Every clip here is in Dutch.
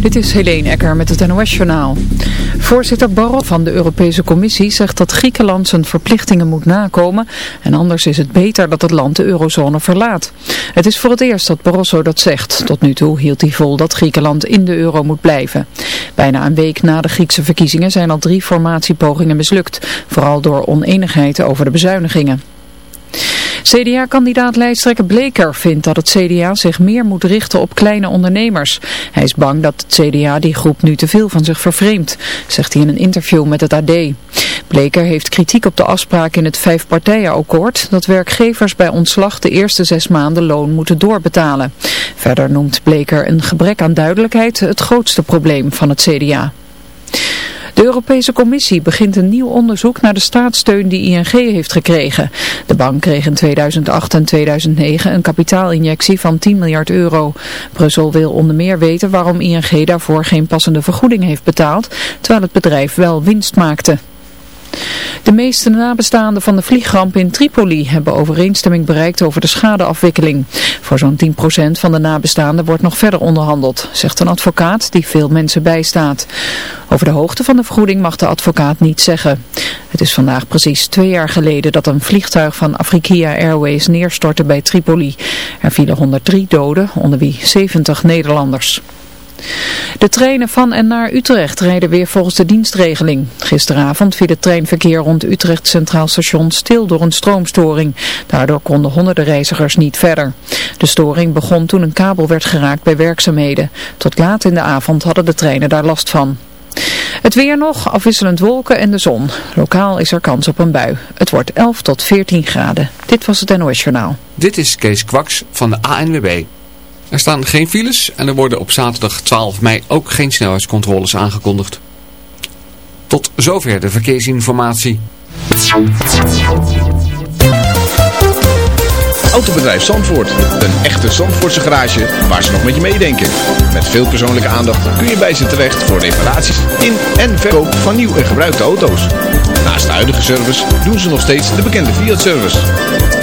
Dit is Helene Ecker met het NOS-journaal. Voorzitter Barroso van de Europese Commissie zegt dat Griekenland zijn verplichtingen moet nakomen en anders is het beter dat het land de eurozone verlaat. Het is voor het eerst dat Barroso dat zegt. Tot nu toe hield hij vol dat Griekenland in de euro moet blijven. Bijna een week na de Griekse verkiezingen zijn al drie formatiepogingen mislukt, vooral door oneenigheid over de bezuinigingen. CDA-kandidaat lijsttrekker Bleker vindt dat het CDA zich meer moet richten op kleine ondernemers. Hij is bang dat het CDA die groep nu te veel van zich vervreemdt, zegt hij in een interview met het AD. Bleker heeft kritiek op de afspraak in het vijfpartijenakkoord dat werkgevers bij ontslag de eerste zes maanden loon moeten doorbetalen. Verder noemt Bleker een gebrek aan duidelijkheid het grootste probleem van het CDA. De Europese Commissie begint een nieuw onderzoek naar de staatssteun die ING heeft gekregen. De bank kreeg in 2008 en 2009 een kapitaalinjectie van 10 miljard euro. Brussel wil onder meer weten waarom ING daarvoor geen passende vergoeding heeft betaald, terwijl het bedrijf wel winst maakte. De meeste nabestaanden van de vliegramp in Tripoli hebben overeenstemming bereikt over de schadeafwikkeling. Voor zo'n 10% van de nabestaanden wordt nog verder onderhandeld, zegt een advocaat die veel mensen bijstaat. Over de hoogte van de vergoeding mag de advocaat niet zeggen. Het is vandaag precies twee jaar geleden dat een vliegtuig van Afrikia Airways neerstortte bij Tripoli. Er vielen 103 doden, onder wie 70 Nederlanders. De treinen van en naar Utrecht rijden weer volgens de dienstregeling. Gisteravond viel het treinverkeer rond Utrecht Centraal Station stil door een stroomstoring. Daardoor konden honderden reizigers niet verder. De storing begon toen een kabel werd geraakt bij werkzaamheden. Tot laat in de avond hadden de treinen daar last van. Het weer nog, afwisselend wolken en de zon. Lokaal is er kans op een bui. Het wordt 11 tot 14 graden. Dit was het NOS Journaal. Dit is Kees Kwaks van de ANWB. Er staan geen files en er worden op zaterdag 12 mei ook geen snelheidscontroles aangekondigd. Tot zover de verkeersinformatie. Autobedrijf Zandvoort. Een echte Zandvoortse garage waar ze nog met je meedenken. Met veel persoonlijke aandacht kun je bij ze terecht voor reparaties in en verkoop van nieuw en gebruikte auto's. Naast de huidige service doen ze nog steeds de bekende Fiat-service.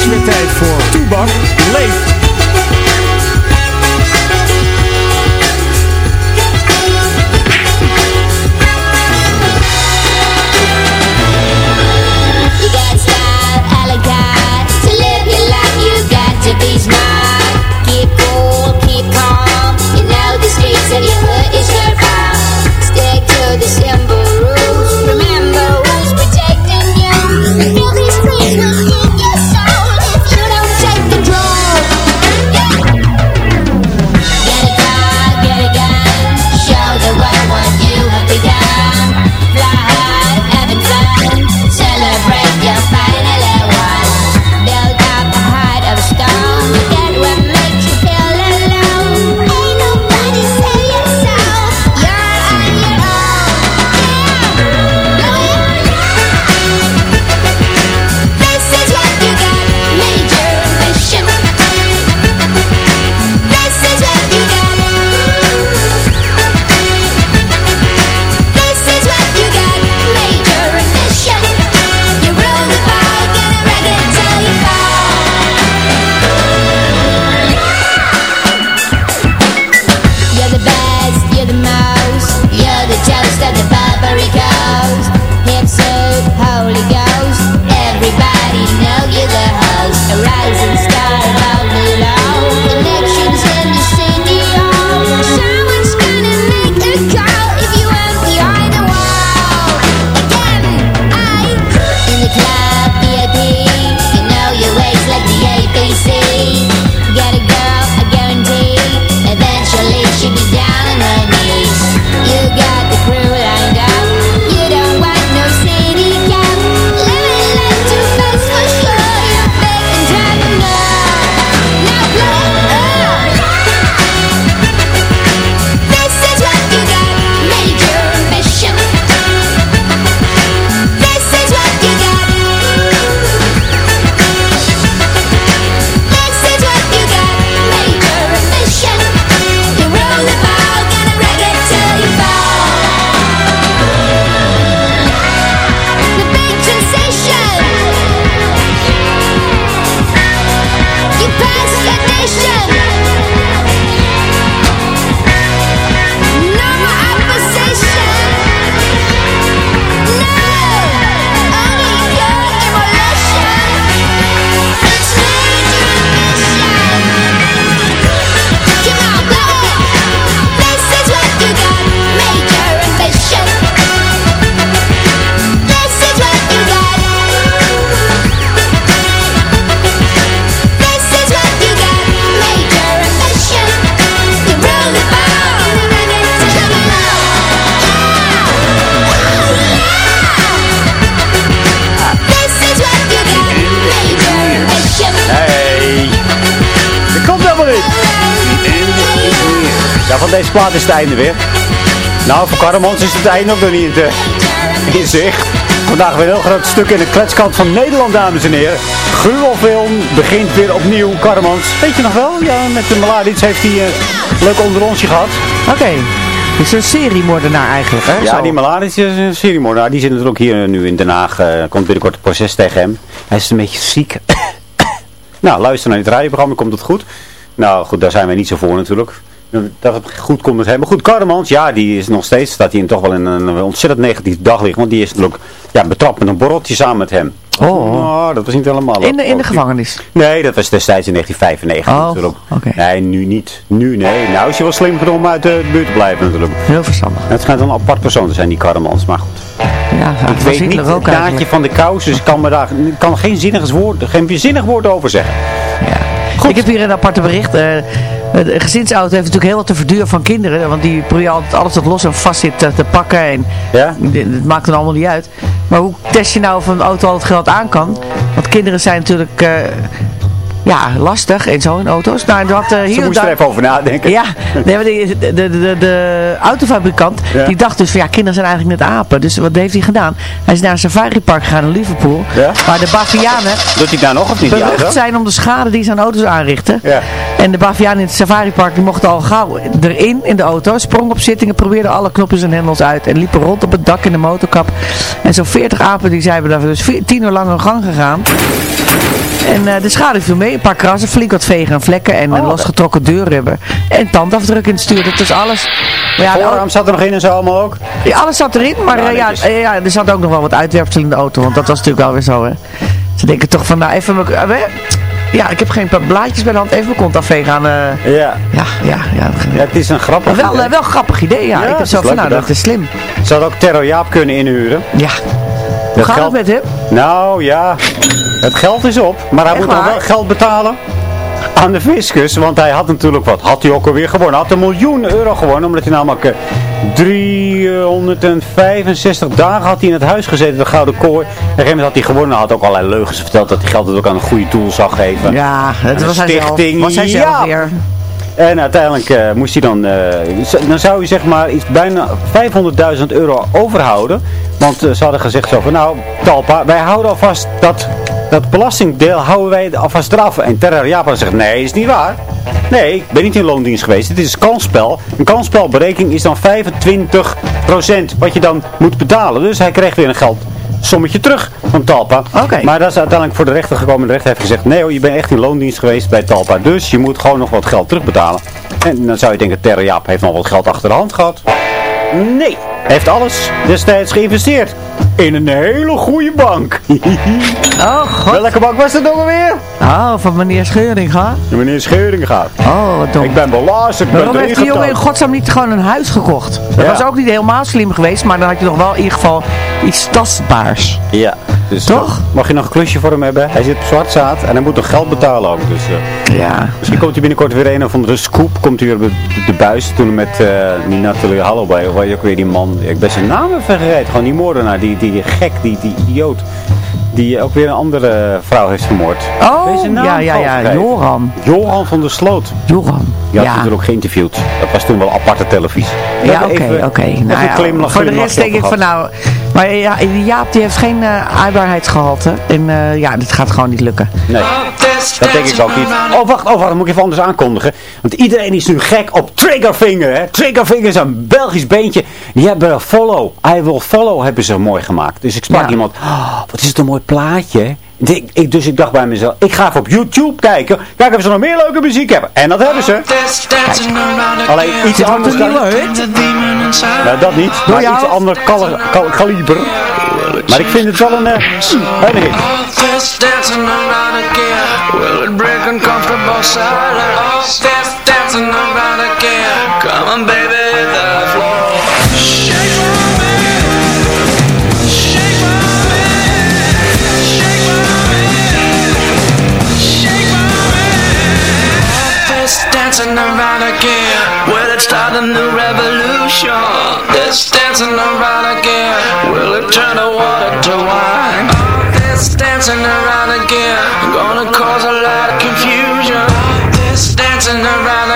Is weer tijd voor Toebak leeft. Plaat is het einde weer. Nou, voor Karremans is het einde ook nog niet in, in zicht. Vandaag weer een heel groot stuk in de kletskant van Nederland, dames en heren. Gruwelfilm begint weer opnieuw, Karremans. Weet je nog wel? Ja, met de Maladic heeft hij een leuk onderonsje gehad. Oké. Het is een seriemoordenaar eigenlijk, hè? Ja, Zo. die Maladic is een seriemoordenaar. Die zit natuurlijk ook hier nu in Den Haag. eh, komt binnenkort een proces tegen hem. Hij is een beetje ziek. nou, luister naar dit radioprogramma, komt het goed. Nou goed, daar zijn wij niet zo voor natuurlijk. Dat het goed komt met hem. Maar goed, Karremans, ja, die is nog steeds, staat hij toch wel in een ontzettend negatief daglicht. Want die is natuurlijk ja, betrapt met een borreltje samen met hem. Oh. Nou, dat was niet helemaal... In de, in de gevangenis. Nee, dat was destijds in 1995 Oh, natuurlijk. Nee, nu niet. Nu, nee. Nou is hij wel slim genoeg om uit de buurt te blijven natuurlijk. Heel verstandig. Het schijnt een apart persoon te zijn, die Karremans. Maar goed. Ja, Ik weet niet ook het naadje van de kous, dus ik kan, me daar, kan geen zinnig woord, geen zinnig woord over zeggen. Ik heb hier een aparte bericht. eh, de gezinsauto heeft natuurlijk heel wat te verduren van kinderen. Want die proberen altijd alles wat los en vast zit te, te pakken. En Ja? het maakt dan allemaal niet uit. Maar hoe test je nou of een auto al het geld aan kan? Want kinderen zijn natuurlijk... eh, ja, lastig en zo in auto's. Nou, had, eh, hier Ze moest er even over nadenken. Ja, nee, maar de, de, de, de, autofabrikant Ja. die dacht dus van ja, kinderen zijn eigenlijk net apen. Dus wat heeft hij gedaan? Hij is naar een safaripark gegaan in Liverpool. Ja. Waar de Bavianen Doet hij daar nog of niet? die berucht zijn om de schade die ze aan auto's aanrichten. Ja. En de Bavianen in het safaripark die mochten al gauw erin in de auto. Sprongen op zittingen, probeerden alle knopjes en hendels uit. En liepen rond op het dak in de motorkap. En zo'n 40 apen die zijn daar dus tien uur lang hun gang gegaan. En eh, de schade viel mee. Een paar krassen, flink wat vegen en vlekken. En een Oh, losgetrokken deurrubber. En tandafdruk in het stuur. Dat is alles. Maar ja, de Voorarm zat er nog in en zo allemaal ook. ja, alles zat erin, maar Ja, eh, ja, eh, ja, er zat ook nog wel wat uitwerpsel in de auto, want dat was natuurlijk alweer zo, hè. Ze denken toch van, nou, even eh, ja, ik heb geen blaadjes bij de hand, even mijn kont afvegen aan, Ja. ja, ja, ja. ja, het is een grappig wel, idee. wel een grappig idee, ja. Ja, ik heb zo van, nou, dat is slim. Ze had ook Terror Jaap kunnen inhuren. Ja. Hoe gaat geld- het met hem? Nou ja, het geld is op. Maar hij Echt moet nog wel geld betalen aan de fiscus. Want hij had natuurlijk wat. Had hij ook alweer gewonnen. Had een miljoen euro gewonnen. Omdat hij namelijk eh, 365 dagen had hij in het huis gezeten. De Gouden Kooi. En op een gegeven moment had hij gewonnen. Hij had ook allerlei leugens verteld. Dat hij geld ook aan een goede doel zag geven. Ja, het Een was hij zelf. stichting, Was hij zelf ja. weer. En uiteindelijk eh, moest hij dan, eh, dan zou hij zeg maar iets bijna 500.000 euro overhouden. Want eh, ze hadden gezegd zo van, nou Talpa, wij houden alvast dat, dat belastingdeel houden wij alvast eraf. En Terra Japan zegt, nee, is niet waar. Nee, ik ben niet in loondienst geweest. Dit is kansspel. Een kansspelberekening is dan 25% wat je dan moet betalen. Dus hij kreeg weer een geld sommetje terug van Talpa. Oké. Maar dat is uiteindelijk voor de rechter gekomen. De rechter heeft gezegd, nee hoor, je bent echt in loondienst geweest bij Talpa. Dus je moet gewoon nog wat geld terugbetalen. En dan zou je denken, Terre Jaap heeft nog wat geld achter de hand gehad. Nee, heeft alles destijds geïnvesteerd. In een hele goede bank. Oh, god. Welke bank was het nog alweer? Oh, van meneer Scheuring, ha? De meneer Scheuring gaat. Oh, wat dom. Ik ben belast, ik ben Waarom heeft die jongen in godsnaam niet gewoon een huis gekocht? Dat Ja. was ook niet helemaal slim geweest, maar dan had je nog wel in ieder geval iets tastbaars. Ja. Dus, Toch? eh, Mag je nog een klusje voor hem hebben? Hij zit op zwart zaad en hij moet nog geld betalen ook. Dus, eh, Ja. Misschien komt hij binnenkort weer een of andere scoop. Komt hij weer op de, de buis. Toen met uh, die Natalie Holloway. Of je ook weer die man. Ik ben zijn naam even vergeten. Gewoon die moordenaar. Die, die gek. Die, die idioot. Die ook weer een andere vrouw heeft vermoord. Oh, je ja, ja, ja? Joran. Joran van der Sloot. Joran. Die had ja. natuurlijk ook geïnterviewd. Dat was toen wel aparte televisie. Ja, oké, oké. Nou voor de rest denk ik van nou... Maar ja, die Jaap die heeft geen uh, aaibaarheidsgehalte. En uh, ja, dit gaat gewoon niet lukken. Nee, dat denk ik ook niet. Oh, wacht, oh, wacht, dat moet ik even anders aankondigen. Want iedereen is nu gek op Triggerfinger, hè. Triggerfinger is een Belgisch beentje. Die hebben Follow, I Will Follow hebben ze mooi gemaakt. Dus ik sprak Ja. iemand, oh, wat is het een mooi plaatje. Ik, ik, dus ik dacht bij mezelf, ik ga even op YouTube kijken. Kijken of ze nog meer leuke muziek hebben. En dat hebben ze. Alleen iets anders. een hut? Nou, dat niet. Maar iets ander kal- kal- kaliber. Maar ik vind het wel een, uh, een hit. This dancing around again. Will it break uncomfortable silence? This dancing around again. Come on, baby, dancing around again. Will it start a new revolution? This dancing around again. Will it turn the water to wine? This dancing around again. Gonna cause a lot of confusion. This dancing around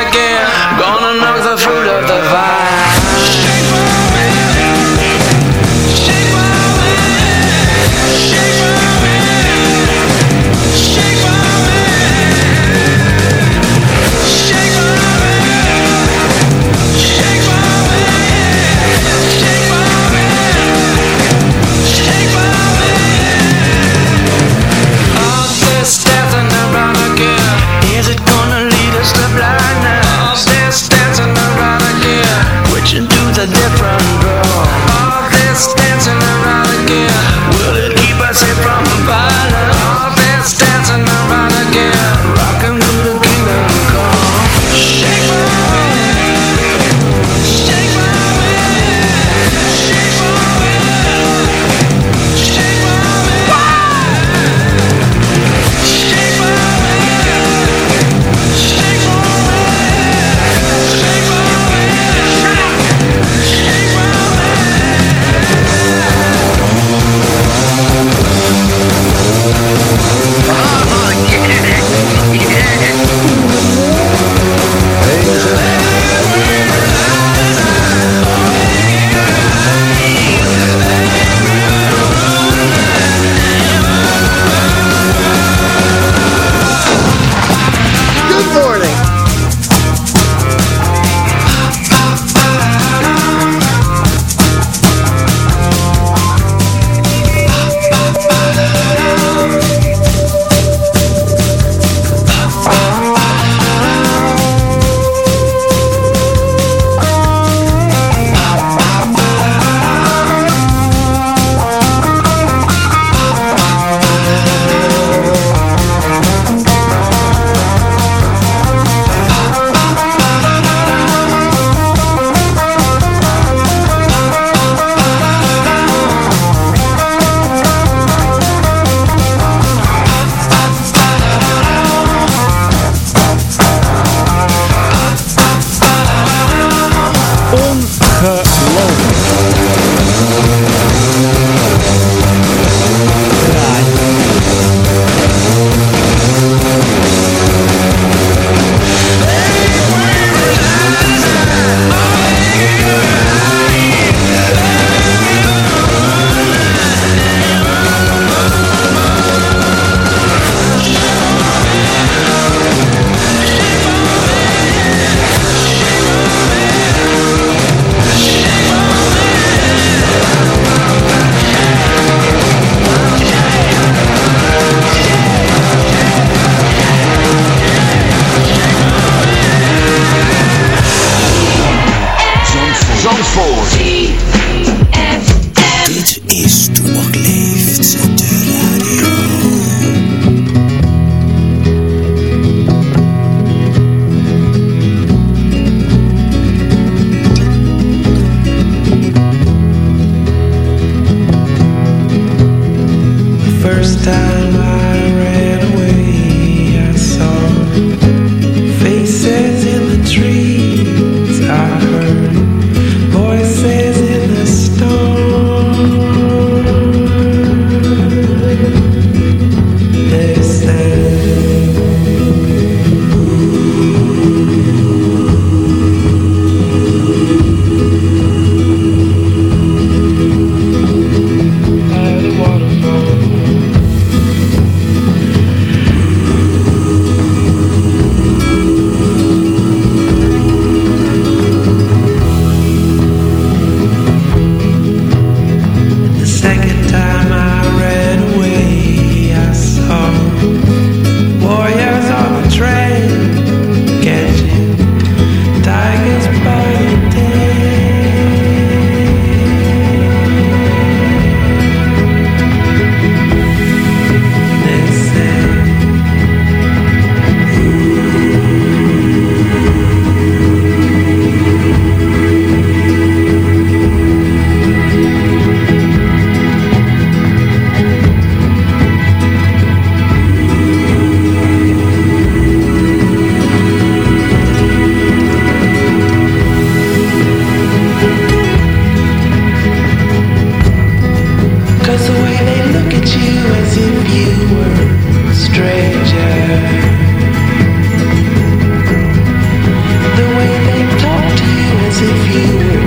is to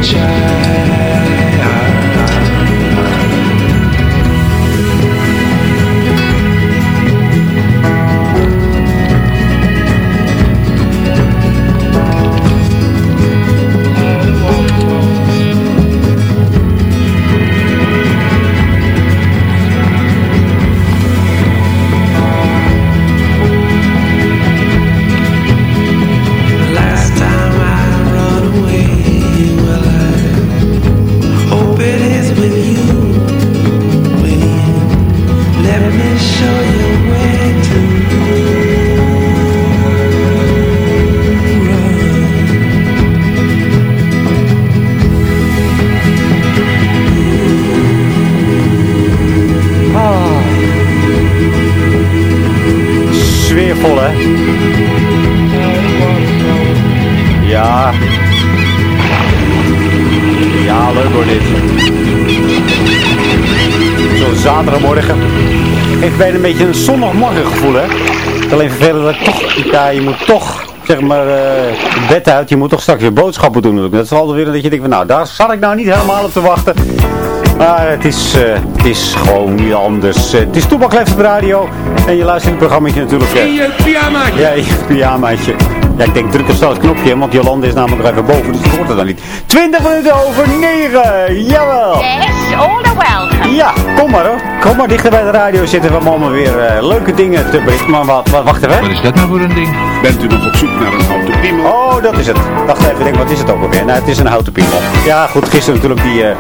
child. Beetje een zondagmorgengevoel, hè? Het is alleen vervelend dat ik toch... Ja, je moet toch, zeg maar, eh, het bed uit. Je moet toch straks weer boodschappen doen. natuurlijk. Dat is altijd weer dat je denkt van, nou, daar zat ik nou niet helemaal op te wachten. Maar het is, eh, het is gewoon niet anders. Eh, het is Toepak op de radio. En je luistert het programmaatje natuurlijk. In je pyjamaatje. ja, in je pyjamaatje. Ja, ik denk druk op snel het knopje, want Jolande is namelijk nog even boven, dus dat hoort er dan niet. 20 minuten over 9, jawel! Yes, all welcome. Ja, kom maar hoor. Kom maar dichter bij de radio zitten. We hebben allemaal weer eh, leuke dingen te berichten. Maar wat, wat, wacht even. Wat is dat nou voor een ding? Bent u nog op zoek naar een houten piemel? Oh, dat is het. Wacht even, ik denk, wat is het ook alweer? Nou, het is een houten piemel. Ja, goed, gisteren natuurlijk die, eh,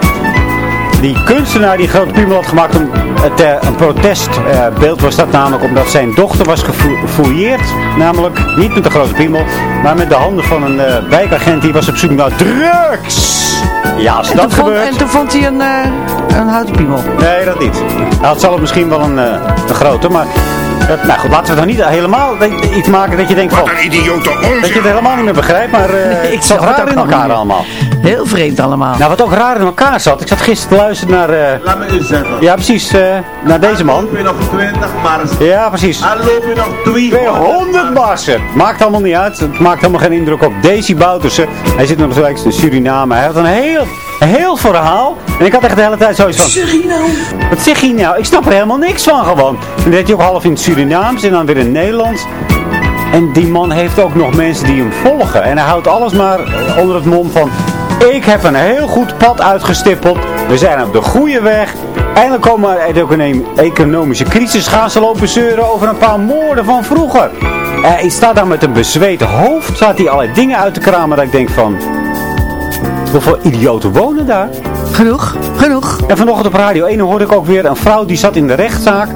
die kunstenaar die een grote piemel had gemaakt. Een, het, eh, een protestbeeld was dat namelijk omdat zijn dochter was gefouilleerd. Namelijk niet met de grote piemel, maar met de handen van een eh, wijkagent die was op zoek naar drugs. Ja, als En dat vond, gebeurt... en toen vond hij een, eh, een houten piemel. Nee, dat niet. Hij had zelf misschien wel een, eh, een grote, maar... Dat, nou goed, laten we dan niet helemaal iets maken dat je denkt van... Wat een idiote onzin. Dat je het helemaal niet meer begrijpt, maar eh Nee, ik zat raar in elkaar niet. allemaal. Heel vreemd allemaal. Nou, wat ook raar in elkaar zat. Ik zat gisteren te luisteren naar... eh, Laat me eens zeggen. ja, precies. eh, naar deze man. Je nog 20 mars. Ja, precies. Dan loop je nog 200 200 marsen. Maakt allemaal niet uit. Het maakt helemaal geen indruk op Daisy Boutersen. Hij zit nog steeds in Suriname. Hij had een heel, heel verhaal. En ik had echt de hele tijd zoiets van... Zeg je nou? Wat zeg je nou? Ik snap er helemaal niks van gewoon. En dan deed hij ook half in het Surinaams en dan weer in het Nederlands. En die man heeft ook nog mensen die hem volgen. En hij houdt alles maar eh, onder het mom van... Ik heb een heel goed pad uitgestippeld. We zijn op de goede weg. Eindelijk komen we uit ook een economische crisis. Gaan ze lopen zeuren over een paar moorden van vroeger. Hij staat daar met een bezweet hoofd. Staat hij allerlei dingen uit te kramen. Dat ik denk van... Hoeveel idioten wonen daar? Genoeg, genoeg. En vanochtend op Radio 1 hoorde ik ook weer een vrouw die zat in de rechtszaak.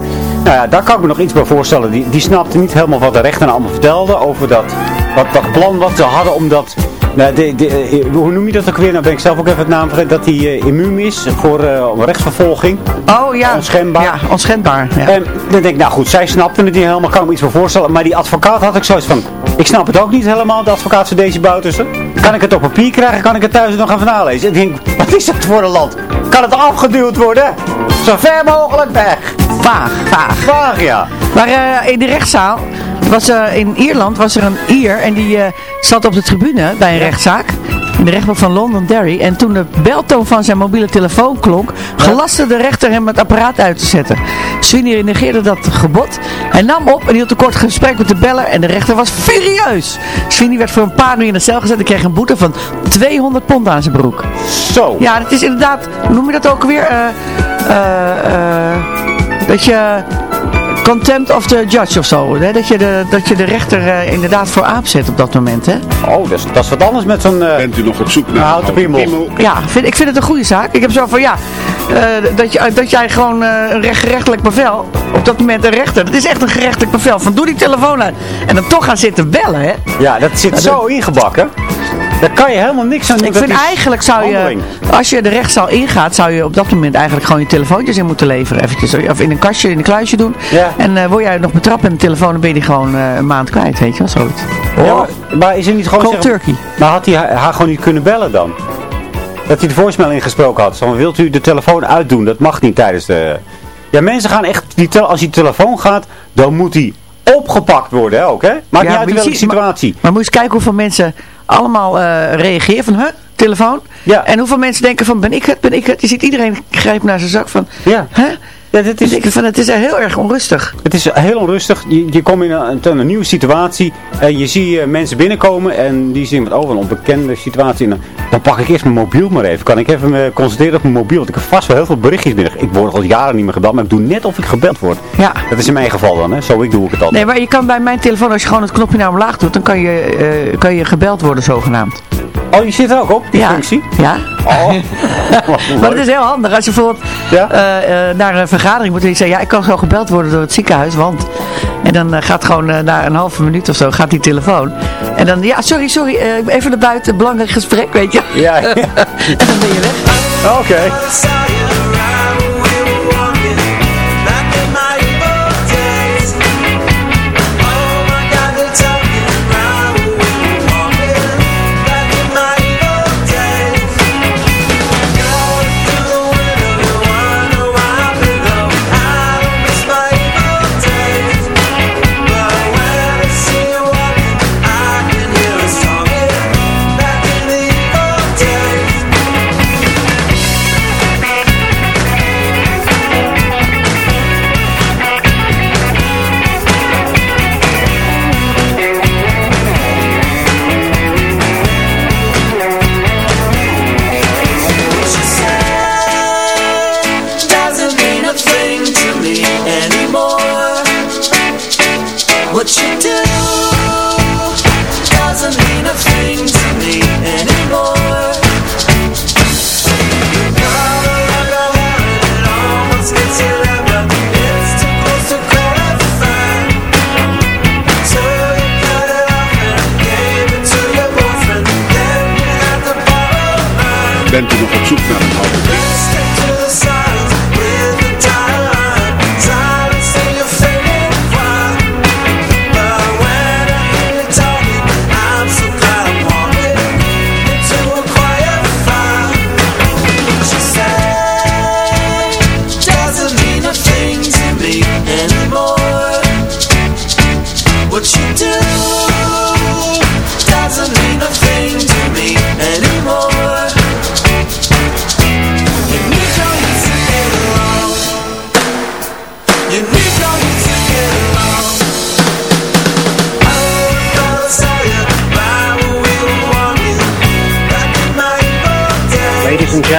Nou ja, daar kan ik me nog iets bij voorstellen. Die, die snapte niet helemaal wat de rechter nou allemaal vertelde over dat, wat, dat plan wat ze hadden om dat... Nou, de, de, eh, hoe noem je dat ook weer? Nou ben ik zelf ook even het naam vergeten. Dat hij uh, immuun is voor uh, rechtsvervolging. Oh ja. Onschendbaar. Ja, onschendbaar. Ja. En dan denk ik, nou goed, zij snapte het niet helemaal. Kan ik me iets voor voorstellen. Maar die advocaat had ik zoiets van... Ik snap het ook niet helemaal, de advocaat van Daisy Boutersen. Kan ik het op papier krijgen? Kan ik het thuis nog even nalezen? Ik denk, wat is dat voor een land? Kan het afgeduwd worden? Zo ver mogelijk weg. Vaag, vaag. Vaag, ja. Maar uh, in de rechtszaal, was, uh, in Ierland was er een Ier en die uh, zat op de tribune bij een ja. rechtszaak. In de rechtbank van Londonderry. En toen de beltoon van zijn mobiele telefoon klonk, gelaste de rechter hem het apparaat uit te zetten. Sweeney negeerde dat gebod. Hij nam op en hield een kort gesprek met de beller en de rechter was furieus. Sweeney werd voor een paar uur in de cel gezet en kreeg een boete van 200 pond aan zijn broek. Zo. Ja, het is inderdaad, hoe noem je dat ook weer? Uh, dat je contempt of the judge of zo. Hè? Dat, je de, dat je de rechter uh, inderdaad voor aap zet op dat moment. Hè? Oh, dat is, dat is wat anders met zo'n... Uh, Bent u nog op zoek naar houten piemel? Ja, vind, ik vind het een goede zaak. Ik heb zo van, ja, uh, dat, je, dat jij gewoon een recht, gerechtelijk bevel, op dat moment een rechter, dat is echt een gerechtelijk bevel, van doe die telefoon uit. En dan toch gaan zitten bellen, hè? Ja, dat zit dat zo ingebakken. Daar kan je helemaal niks aan doen. Ik vind eigenlijk zou je, als je de rechtszaal ingaat, zou je op dat moment eigenlijk gewoon je telefoontjes in moeten leveren. Eventjes, of in een kastje, in een kluisje doen. Ja. En uh, word jij nog betrapt met een telefoon, dan ben je die gewoon uh, een maand kwijt, weet je wel, zoiets. Oh. Ja, maar, maar, is er niet gewoon Cold turkey. Maar had hij haar gewoon niet kunnen bellen dan? Dat hij de voicemail ingesproken had. Zo, wilt u de telefoon uitdoen? Dat mag niet tijdens de... Ja, mensen gaan echt... Die als die telefoon gaat, dan moet die opgepakt worden hè, ook, hè? Maakt ja, niet uit welke situatie. Maar, maar moet je eens kijken hoeveel mensen allemaal uh, reageren van, huh, telefoon? Ja. En hoeveel mensen denken van, ben ik het, ben ik het? Je ziet iedereen grijpt naar zijn zak van, ja. hè? Ja, dit is, ik van, het is heel erg onrustig. Het is heel onrustig. Je, je komt in een, een, nieuwe situatie. En je ziet uh, mensen binnenkomen. En die zien van, oh, een onbekende situatie. En dan, dan pak ik eerst mijn mobiel maar even. Kan ik even me concentreren op mijn mobiel. Want ik heb vast wel heel veel berichtjes binnen. Ik word al jaren niet meer gebeld. Maar ik doe net of ik gebeld word. Ja. Dat is in mijn geval dan. Hè. Zo ik doe ik het altijd. Nee, maar je kan bij mijn telefoon, als je gewoon het knopje naar omlaag doet. Dan kan je, uh, kan je gebeld worden zogenaamd. Oh, je zit er ook op, die ja. functie? Ja. Oh. maar het is heel handig. Als je bijvoorbeeld ja? uh, uh, naar een vergadering moet en je zegt, ja, ik kan zo gebeld worden door het ziekenhuis, want... En dan uh, gaat gewoon na een halve minuut of zo, gaat die telefoon. En dan, ja, sorry, sorry, even naar buiten, belangrijk gesprek, weet je. Ja, ja. en dan ben je weg. Oké. Okay.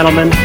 Gentlemen,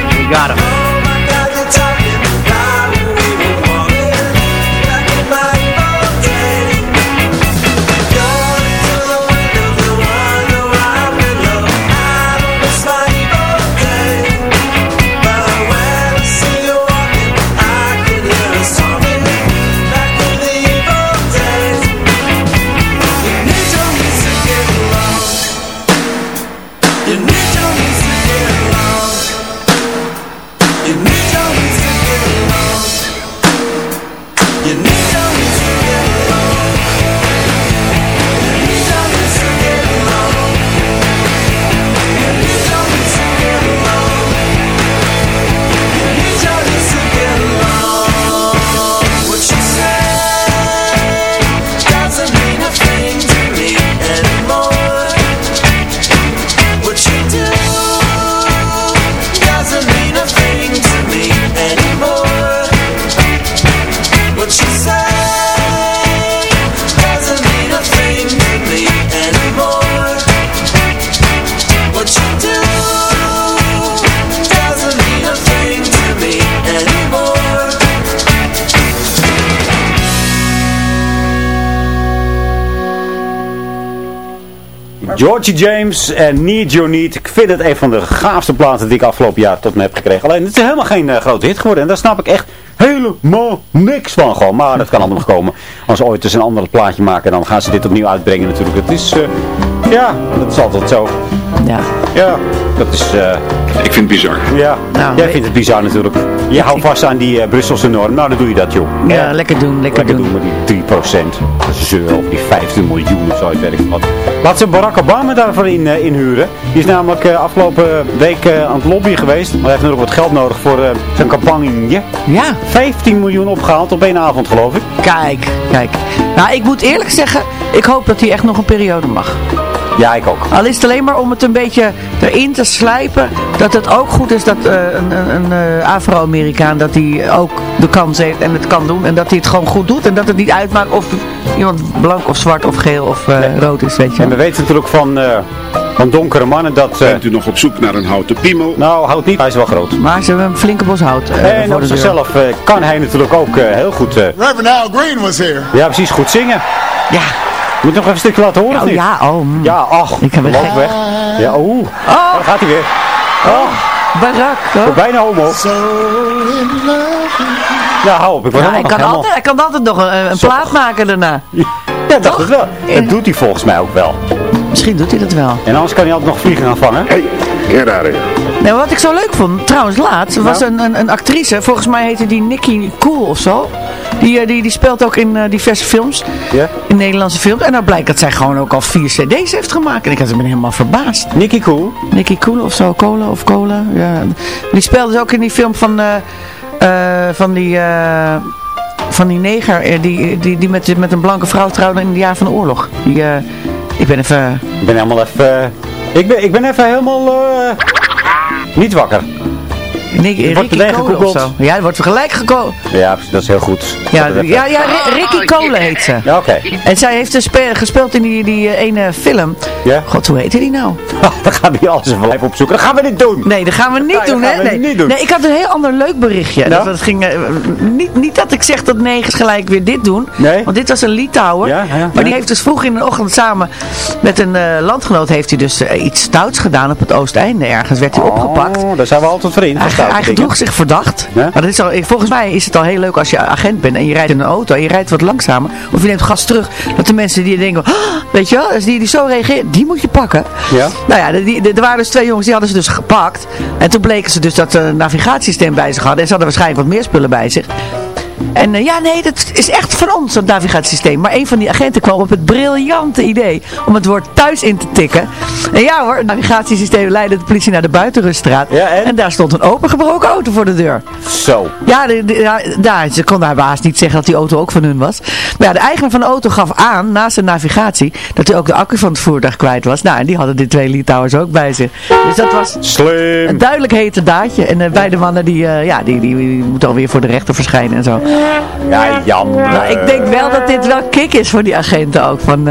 Georgie James en Need Your Need. Ik vind het een van de gaafste platen die ik afgelopen jaar tot me heb gekregen. Alleen, het is helemaal geen uh, grote hit geworden. En daar snap ik echt helemaal niks van gewoon. Maar dat kan allemaal nog komen. Als ze ooit eens een ander plaatje maken, dan gaan ze dit opnieuw uitbrengen natuurlijk. Het is, uh, ja, dat is altijd zo. Ja. Ja, dat is... Uh, ik vind het bizar. Ja, nou, jij vindt het bizar natuurlijk. Je houdt vast aan die uh, Brusselse norm. Nou, dan doe je dat, joh. Ja, lekker doen, lekker, lekker doen. doen. met die 3%. Dat is zeur of die 15 miljoen of zo, ik weet ik wat. Laat ze Barack Obama daarvoor in, uh, inhuren. Die is namelijk uh, afgelopen week aan het lobbyen geweest. Maar hij heeft nog wat geld nodig voor zijn campagne. Ja. 15 miljoen opgehaald op één avond, geloof ik. Kijk, kijk. Nou, ik moet eerlijk zeggen, ik hoop dat hij echt nog een periode mag. Ja, ik ook. Al is het alleen maar om het een beetje erin te slijpen. Dat het ook goed is dat uh, een, een, een Afro-Amerikaan dat hij ook de kans heeft en het kan doen. En dat hij het gewoon goed doet. En dat het niet uitmaakt of iemand blank of zwart of geel of uh, nee. rood is, weet je. En we weten natuurlijk van, uh, van donkere mannen dat... Bent u nog op zoek naar een houten piemel? Nou, hout niet. Hij is wel groot. Maar ze hebben een flinke bos hout. en op zichzelf kan hij natuurlijk ook heel goed... Reverend Al Green was here. Ja, precies. Goed zingen. Ja. Moet nog even een stukje laten horen, oh? Ja, oh. Mm. Ja, ach. Ik heb het gek weg. Ja, oeh. Oh. Daar gaat hij weer. Oh. Barak. Oh. Bijna homo. So. Ja, hou op. Ik word ja, hij, kan helemaal... altijd, hij kan altijd nog een, een plaat maken daarna. Ja, dat is wel. Dat doet hij volgens mij ook wel. Misschien doet hij dat wel. En anders kan hij altijd nog vliegen gaan vangen. Hé, hey, daar Nee, wat ik zo leuk vond, trouwens laatst, was een, een, een, actrice, volgens mij heette die Nicky Cool of zo. Die, die, die speelt ook in uh, diverse films, yeah. in Nederlandse films. En dan blijkt dat zij gewoon ook al vier cd's heeft gemaakt. En ik ben helemaal verbaasd. Nicky Cool? Nicky Cool of zo, Cola of Cola. Ja. Die speelde dus ook in die film van, uh, van die... van die neger die, die, die met, met een blanke vrouw trouwde in het jaar van de oorlog. Die, ik ben even... Ik ben helemaal even... Ik ben, ik ben even helemaal... Niet wakker. Nee, Ricky Cole of zo. Ja, er wordt gelijk gekomen. Ja, dat is heel goed. Ja, ja, ja Ricky Cole heet ze. Ja, oké. Okay. En zij heeft dus gespeeld in die, die ene film. Ja? God, hoe heette die nou? Oh, dan gaan we alles even live opzoeken. Dat gaan we niet doen. Nee, dat gaan we niet nee, doen, hè? Nee. Niet doen. nee, ik had een heel ander leuk berichtje. Nou? Dat, dat ging, uh, niet, niet dat ik zeg dat negers gelijk weer dit doen. Nee. Want dit was een Litouwer. Ja, ja, maar die heeft dus vroeg in de ochtend samen met een uh, landgenoot heeft hij dus uh, iets stouts gedaan op het Oosteinde. Ergens werd hij oh, opgepakt. daar zijn we altijd voor in. Hij, gedroeg zich verdacht. Ja? Maar dat is al, volgens mij is het al heel leuk als je agent bent en je rijdt in een auto en je rijdt wat langzamer. Of je neemt gas terug. Dat de mensen die denken, oh, weet je wel, als die, die zo reageren, die moet je pakken. Ja. Nou ja, die, er waren dus twee jongens, die hadden ze dus gepakt. En toen bleken ze dus dat ze een navigatiesysteem bij zich hadden. En ze hadden waarschijnlijk wat meer spullen bij zich. En uh, ja, nee, dat is echt van ons, dat navigatiesysteem. Maar een van die agenten kwam op het briljante idee om het woord thuis in te tikken. En ja hoor, het navigatiesysteem leidde de politie naar de buitenruststraat. Ja, en? en daar stond een opengebroken auto voor de deur. Zo. Ja, de, de, ja daar, ze kon daar baas niet zeggen dat die auto ook van hun was. Maar ja, de eigenaar van de auto gaf aan, naast de navigatie, dat hij ook de accu van het voertuig kwijt was. Nou, en die hadden die twee Litouwers ook bij zich. Dus dat was Slim. een duidelijk hete daadje. En uh, beide mannen, die, uh, ja, die, die, die, die moeten alweer voor de rechter verschijnen en zo. Ja, jammer. Nou, ik denk wel dat dit wel kick is voor die agenten ook. Van, uh,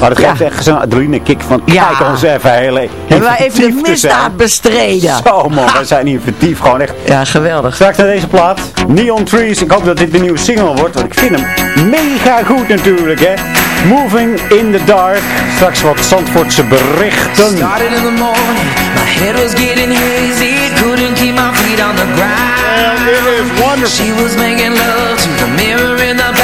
maar dat geeft ja. echt zo'n adrenaline kick van kijk ons even heel Hebben wij even de misdaad bestreden. Zo man, wij zijn inventief gewoon echt. Ja, geweldig. Straks naar deze plaat. Neon Trees. Ik hoop dat dit de nieuwe single wordt. Want ik vind hem mega goed natuurlijk hè. Moving in the Dark. Straks wat Zandvoortse berichten. Started in the morning, my head was getting hazy. Couldn't keep my feet on the ground. It is wonderful. She was making love to the mirror in the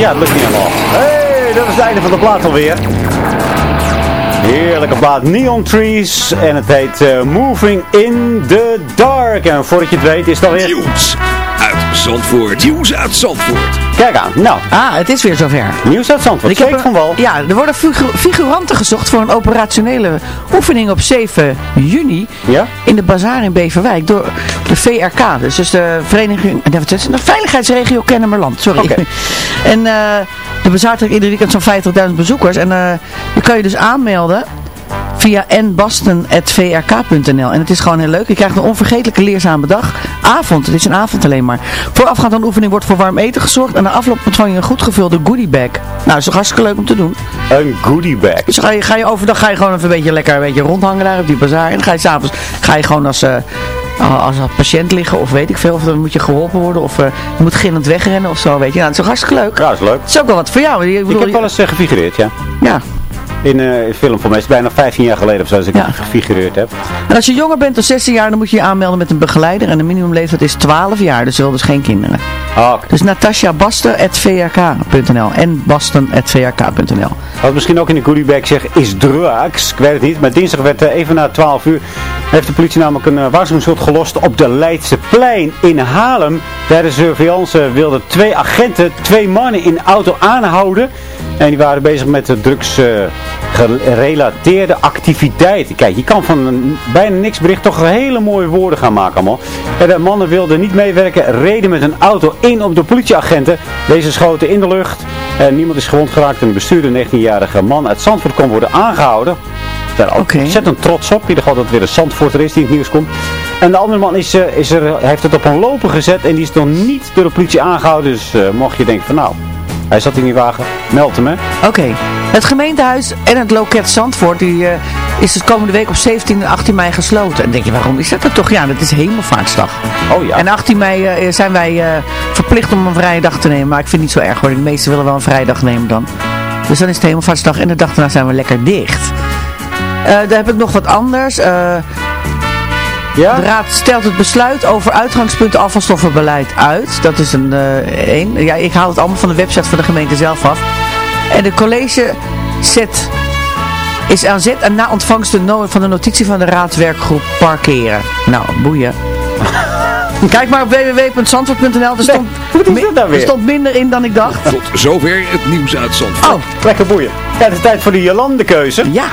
Ja, het lukt niet helemaal. hey, dat is het einde van de plaat alweer. Heerlijke plaat Neon Trees. En het heet eh, Moving in the Dark. En voordat je het weet is het alweer... Nieuws uit Zandvoort. Nieuws uit Zandvoort. Kijk aan. Nou. Ah, het is weer zover. Nieuws uit Zandvoort. Ik heb van wel. Ja, er worden figu- figuranten gezocht voor een operationele oefening op 7 juni. Ja? In de bazaar in Beverwijk. Door de VRK. Dus, dus de Vereniging... nee, wat is het? De Veiligheidsregio Kennemerland. Sorry. En eh, de bazaar trekt ieder weekend zo'n 50.000 bezoekers. En eh je kan je dus aanmelden via nbasten.vrk.nl. En het is gewoon heel leuk. Je krijgt een onvergetelijke leerzame dag. Avond, het is een avond alleen maar. Voorafgaand aan de oefening wordt voor warm eten gezorgd. En na afloop ontvang je een goed gevulde goodiebag. Nou, dat is toch hartstikke leuk om te doen. Een goodiebag. Dus ga je, ga je overdag ga je gewoon even een beetje lekker een beetje rondhangen daar op die bazaar. En dan ga je s'avonds ga je gewoon als... eh, als een patiënt liggen of weet ik veel, of dan moet je geholpen worden of eh, je moet gillend wegrennen of zo, weet je. Nou, dat is toch hartstikke leuk. Ja, dat is leuk. Het is ook wel wat voor jou. Ik, heb wel eens eh, gefigureerd, ja. Ja. In eh, een film van mij. Het is bijna 15 jaar geleden of zo, als ik Ja. gefigureerd heb. En als je jonger bent dan 16 jaar, dan moet je je aanmelden met een begeleider. En de minimumleeftijd is 12 jaar, dus wil dus geen kinderen. Ah, oké. Dus natasjabasten.vrk.nl en basten.vrk.nl Wat misschien ook in de goodiebag zegt, is drugs. Ik weet het niet. Maar dinsdag werd eh, even na 12 uur heeft de politie namelijk een uh, waarschuwingsschot gelost op de Leidseplein in Haarlem. Tijdens de surveillance wilden twee agenten twee mannen in auto aanhouden. En die waren bezig met de drugs eh, gerelateerde activiteiten. Kijk, je kan van bijna niks bericht toch hele mooie woorden gaan maken allemaal. En de mannen wilden niet meewerken, reden met een auto in op de politieagenten. Deze schoten in de lucht. En niemand is gewond geraakt. Een bestuurder, 19-jarige man uit Zandvoort, kon worden aangehouden. Daar ook Oké. ontzettend trots op. In ieder geval dat het weer een Zandvoorter is die in het nieuws komt. En de andere man is, eh, is er, hij heeft het op een lopen gezet en die is nog niet door de politie aangehouden. Dus eh, mocht je denken van nou, hij zat in die wagen, meld hem hè. Oké. Het gemeentehuis en het loket Zandvoort die, eh, is dus komende week op 17 en 18 mei gesloten. En denk je, waarom is dat er toch? Ja, dat is hemelvaartsdag. Oh ja. En 18 mei eh, zijn wij eh, verplicht om een vrije dag te nemen. Maar ik vind het niet zo erg hoor. De meesten willen wel een vrije dag nemen dan. Dus dan is het hemelvaartsdag en de dag daarna zijn we lekker dicht. Eh dan heb ik nog wat anders. Eh, Ja? De raad stelt het besluit over uitgangspunten afvalstoffenbeleid uit. Dat is een eh één. Ja, ik haal het allemaal van de website van de gemeente zelf af. En de college zet, is aan zet en na ontvangst de no- van de notitie van de raadswerkgroep parkeren. Nou, boeien. Kijk maar op www.zandvoort.nl. Er stond, nou er stond minder in dan ik dacht. Tot zover het nieuws uit Zandvoort. Oh, Lekker boeien. Ja, het is tijd voor de Jolande keuze. ja.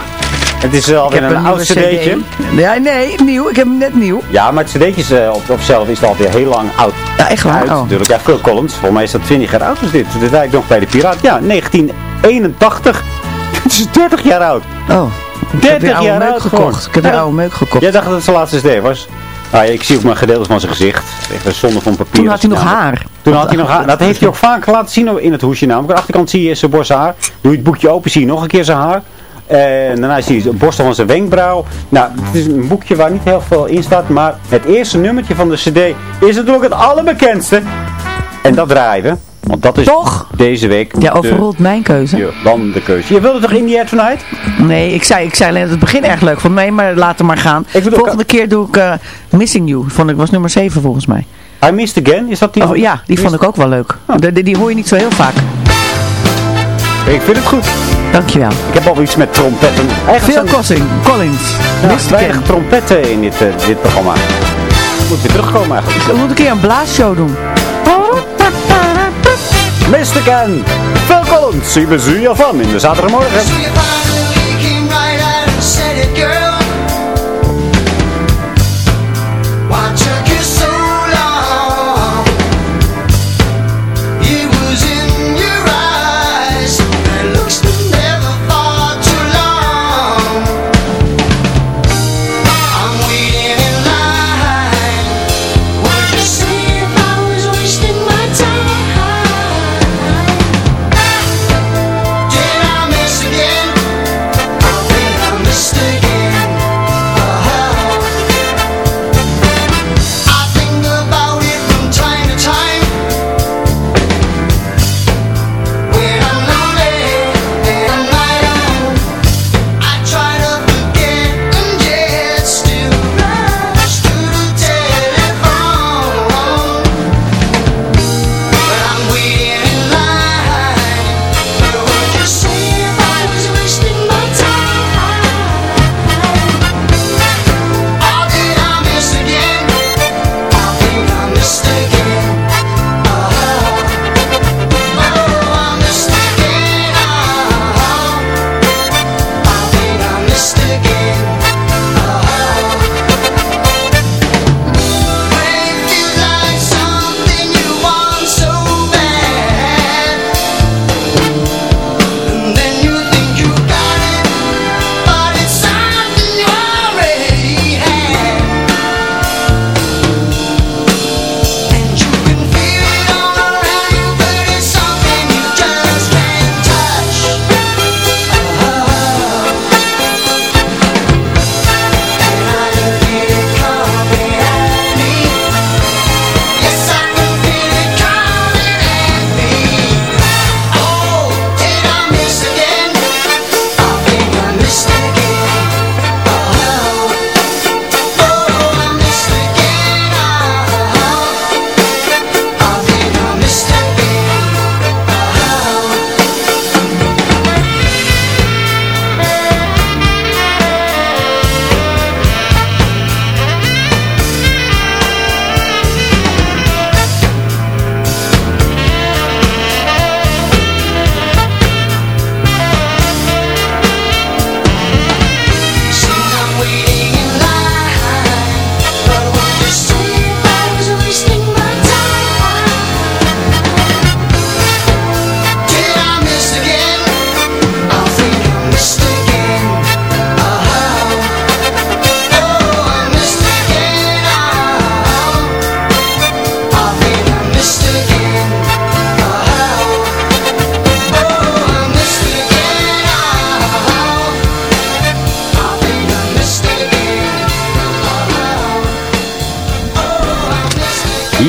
Het is uh, alweer Ik een, een oud cd'tje. CD. Ja, nee, nieuw. Ik heb hem net nieuw. Ja, maar het cd'tje uh, op, op zelf is alweer heel lang oud. Ja, echt waar? Oh. natuurlijk. Ja, Phil Collins. Volgens mij is dat 20 jaar oud. Dus dit. Dit eigenlijk nog bij de Piraat. Ja, 1981. Het is 30 jaar oud. Oh. Ik heb 30 weer oude jaar oud gekocht. Ik heb Ja. oude meuk gekocht. Jij dacht dat het zijn laatste cd was? Nou, ja, ik zie ook maar gedeeltes van zijn gezicht. Echt een zonde van papier. Toen had hij nog Ja, haar. Toen had hij nog haar. Dat heeft hij ook vaak laten zien in het hoesje namelijk. Aan de achterkant zie je zijn borsthaar. Doe je het boekje open, zie je nog een keer zijn haar. En daarna zie je de borstel van zijn wenkbrauw. Nou, het is een boekje waar niet heel veel in staat. Maar het eerste nummertje van de cd is natuurlijk het allerbekendste. En dat draaien we. Want dat is Toch? deze week Ja, de overroelt mijn keuze. landenkeuze. Je wilde toch in die Air Tonight? Nee, ik zei, ik zei alleen het begin erg leuk vond. Nee, maar laat hem maar gaan. Ik Volgende keer doe ik eh, Missing You. Vond ik was nummer 7 volgens mij. I Missed Again, is dat die? Oh, ja, die vond ik ook wel leuk. Oh. De- de- die hoor je niet zo heel vaak. Ik vind het goed. Dankjewel. Ik heb al iets met trompetten. Eigenlijk Phil zijn Collins. Mist weinig trompetten in dit, eh, dit programma. Moet weer terugkomen eigenlijk. Ik moet een keer een blaasshow doen. Mr. Ken, Phil Collins, zie we zie je van in de zaterdagmorgen.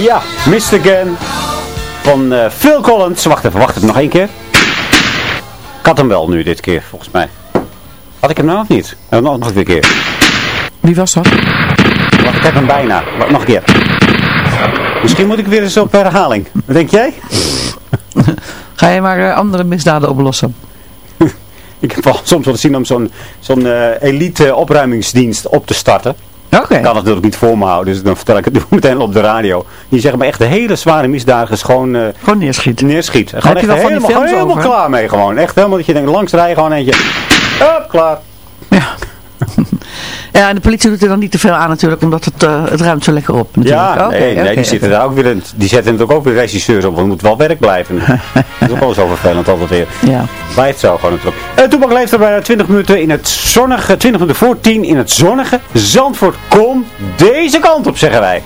Ja, Mr. Again van eh, Phil Collins. Wacht even, wacht even, nog één keer. Ik had hem wel nu dit keer, volgens mij. Had ik hem nou of niet? Uh, nog, nog een keer. Wie was dat? Wacht, ik heb hem bijna. Wacht, nog een keer. Misschien moet ik weer eens op herhaling. Wat denk jij? Ga je maar eh, andere misdaden oplossen? ik heb wel soms wel zien om zo'n zo'n eh, elite opruimingsdienst op te starten. Oké. Ik kan het natuurlijk niet voor me houden, dus dan vertel ik het meteen op de radio. Die zeggen maar echt de hele zware misdadigers gewoon... eh, Gewoon neerschieten. neerschiet. Gewoon Heb je echt helemaal, helemaal klaar mee gewoon. Echt helemaal dat je denkt, langs rijden gewoon eentje. Hop, klaar. Ja, en de politie doet er dan niet te veel aan natuurlijk, omdat het, eh, het ruimt zo lekker op. Natuurlijk. Ja, nee, nee die zitten daar ook weer in. Die zetten natuurlijk ook weer regisseurs op, want het moet wel werk blijven. dat is ook wel zo vervelend altijd weer. Ja. Blijft zo gewoon natuurlijk. Uh, Toepak leeft er bijna 20 minuten in het zonnige, 20 minuten voor 10 in het zonnige Zandvoort. Kom deze kant op, zeggen wij.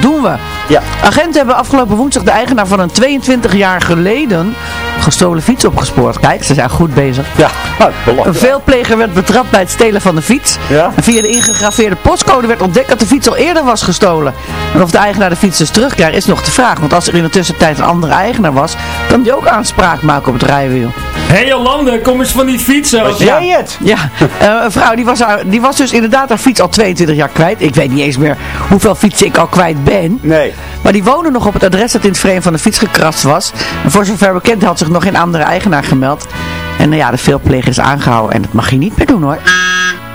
Doen we. Ja. Agenten hebben afgelopen woensdag de eigenaar van een 22 jaar geleden gestolen fiets opgespoord. Kijk, ze zijn goed bezig. Ja, nou, Een veelpleger werd betrapt bij het stelen van de fiets. Ja? En via de ingegraveerde postcode werd ontdekt dat de fiets al eerder was gestolen. En of de eigenaar de fiets dus terugkrijgt is nog de vraag. Want als er in de tussentijd een andere eigenaar was, kan die ook aanspraak maken op het rijwiel. Hé hey Jolande, kom eens van die fiets af. Was jij het? Ja, eh, een vrouw die was, haar- die was dus inderdaad haar fiets al 22 jaar kwijt. Ik weet niet eens meer hoeveel fietsen ik al kwijt ben. Nee. Maar die woonde nog op het adres dat in het frame van de fiets gekrast was. En voor zover bekend had zich nog geen andere eigenaar gemeld. En nou ja, de veelpleger is aangehouden. En dat mag je niet meer doen hoor.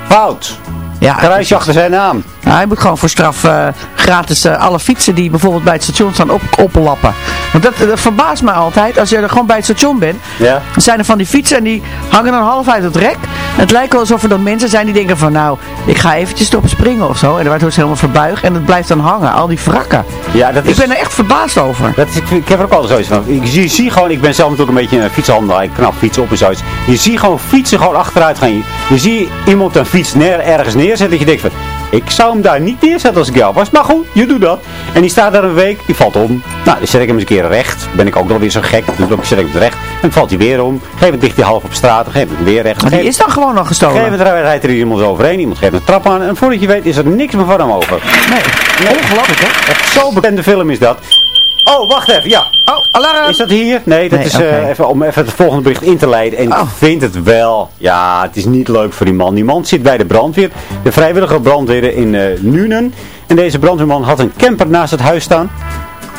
Fout. Ja, Kruisje achter zijn naam. Nou, hij moet gewoon voor straf eh, gratis eh, alle fietsen die bijvoorbeeld bij het station staan op, oplappen. Want dat, dat verbaast me altijd. Als je er gewoon bij het station bent, Ja. dan zijn er van die fietsen en die hangen dan half uit het rek. En het lijkt wel alsof er dan mensen zijn die denken van nou, ik ga eventjes erop springen of zo. En dan wordt het helemaal verbuigd en het blijft dan hangen. Al die wrakken. Ja, dat is... Ik ben er echt verbaasd over. Dat is, ik, ik heb er ook altijd zoiets van. Ik zie, zie gewoon, ik ben zelf natuurlijk een beetje een fietshandelaar. Ik knap fietsen op en zoiets. Je ziet gewoon fietsen gewoon achteruit gaan. Je, je ziet iemand een fiets neer, ergens neerzetten. Dat je denkt van, ik zou hem daar niet neerzetten als ik jou was. Maar goed, je doet dat. En die staat daar een week, die valt om. Nou, dan zet ik hem eens een keer recht. Ben ik ook nog weer zo gek. Dus dan zet ik hem recht. En dan valt hij weer om. Geef het ligt hij half op straat. Dan geef hem weer recht. Maar die is dan gewoon al gestolen. Geef het rijdt er iemand overheen. Iemand geeft een trap aan. En voordat je weet is er niks meer van hem over. Nee, ongelooflijk hè? Echt zo'n bekende film is dat. Oh, wacht even. Ja, Oh, alarm! is dat hier? Nee, dat Nee, is eh, even, om even het volgende bericht in te leiden. En Oh. ik vind het wel, ja, het is niet leuk voor die man. Die man zit bij de brandweer, de vrijwillige brandweer in eh Nuenen. En deze brandweerman had een camper naast het huis staan.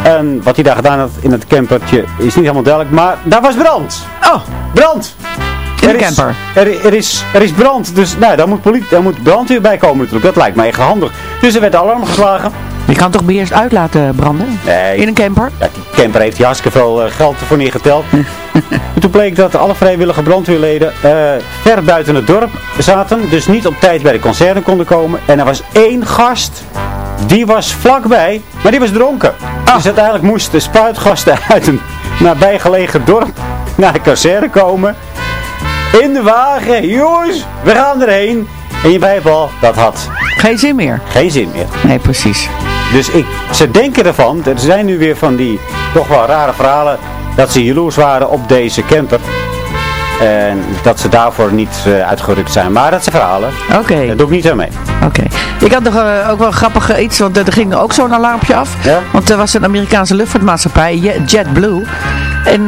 En wat hij daar gedaan had in het campertje is niet helemaal duidelijk. Maar daar was brand. Oh, Brand! in de Er is- camper. Er, er, is, er is brand. Dus nou, daar moet, politie, daar moet brandweer bij komen natuurlijk. Dat lijkt mij echt handig. Dus er werd alarm geslagen. Je kan toch beheerst uit laten branden? Nee. In een camper? Ja, die camper heeft hier hartstikke veel eh, geld voor neergeteld. en toen bleek dat alle vrijwillige brandweerleden eh, ver buiten het dorp zaten. Dus niet op tijd bij de concerten konden komen. En er was één gast. Die was vlakbij, maar die was dronken. Dus uiteindelijk moesten spuitgasten uit een nabijgelegen dorp naar de kazerne komen. In de wagen. Jongens, we gaan erheen. En je begrijpt al, dat had Geen zin meer. geen zin meer. Nee, precies. Dus ik, ze denken ervan, er zijn nu weer van die toch wel rare verhalen, dat ze jaloers waren op deze camper. En dat ze daarvoor niet eh, uitgerukt zijn. Maar dat zijn verhalen. Oké, Daar doe ik niet aan mee. oké. Ik had nog eh, ook wel een grappig eh, iets, want eh, er ging ook zo'n alarmpje af. Ja? Want er was een Amerikaanse luchtvaartmaatschappij, Je- JetBlue. En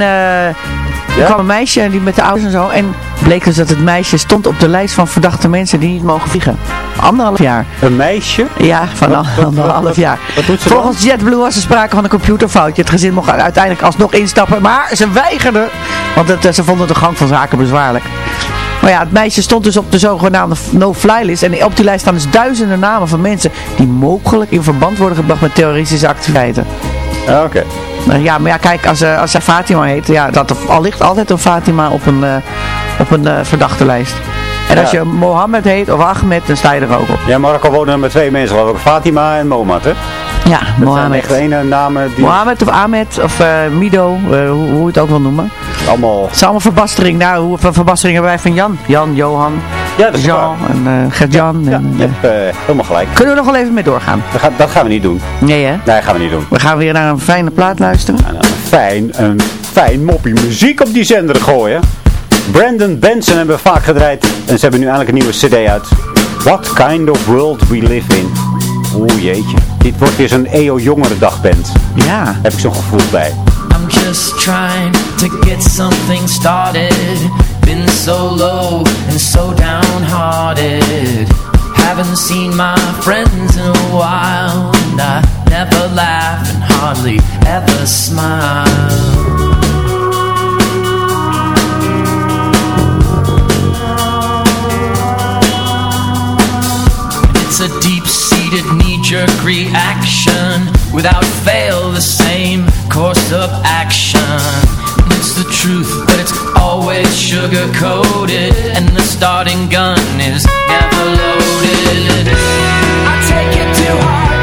er kwam een meisje die met de ouders en zo. En bleek dus dat het meisje stond op de lijst van verdachte mensen die niet mogen vliegen. Anderhalf jaar. Een meisje? Ja, van Wat- al- wat- anderhalf wat- jaar. dan? Volgens JetBlue was er sprake van een computerfoutje. Het gezin mocht uiteindelijk alsnog instappen. Maar ze weigerden. Want het, eh, ze vonden de gang van zaken bezwaarlijk. Maar ja, het meisje stond dus op de zogenaamde no-fly list. En op die lijst staan dus duizenden namen van mensen die mogelijk in verband worden gebracht met terroristische activiteiten. Oké. Nou Ja, maar ja, kijk, als, eh, als zij Fatima heet, ja, dat al ligt altijd een Fatima op een, eh, op een eh, verdachte lijst. En als je Mohammed heet of Ahmed, dan sta je er ook op. Ja, Marokko er met twee mensen, geloof ik. Fatima en Mohammed, hè? Ja, Dat zijn Mohammed. echt de ene namen die Mohammed of Ahmed of eh, Mido, eh, hoe, hoe je het ook wil noemen. allemaal... Het is allemaal verbastering. Nou, hoe van verbastering hebben wij van Jan? Jan, Johan, Ja, dat is Jean waar. en eh Gert-Jan. Ja, en, je hebt helemaal gelijk. Kunnen we nog wel even mee doorgaan? Dat, gaat- dat gaan we niet doen. Nee hè? Nee, gaan we niet doen. We gaan weer naar een fijne plaat luisteren. En een fijn, een fijn moppie muziek op die zender gooien. Brandon Benson hebben we vaak gedraaid. En ze hebben nu eindelijk een nieuwe cd uit. What kind of world we live in. Oeh jeetje. Dit wordt weer zo'n EO jongere dagband. Ja. Heb ik zo'n gevoel bij. I'm just trying to get something started. Been so low and so downhearted. Haven't seen my friends in a while. And I never laugh and hardly ever smile. Knee-jerk reaction. Without fail the same course of action. It's the truth, but it's always sugar-coated. And the starting gun is never loaded. I take it too hard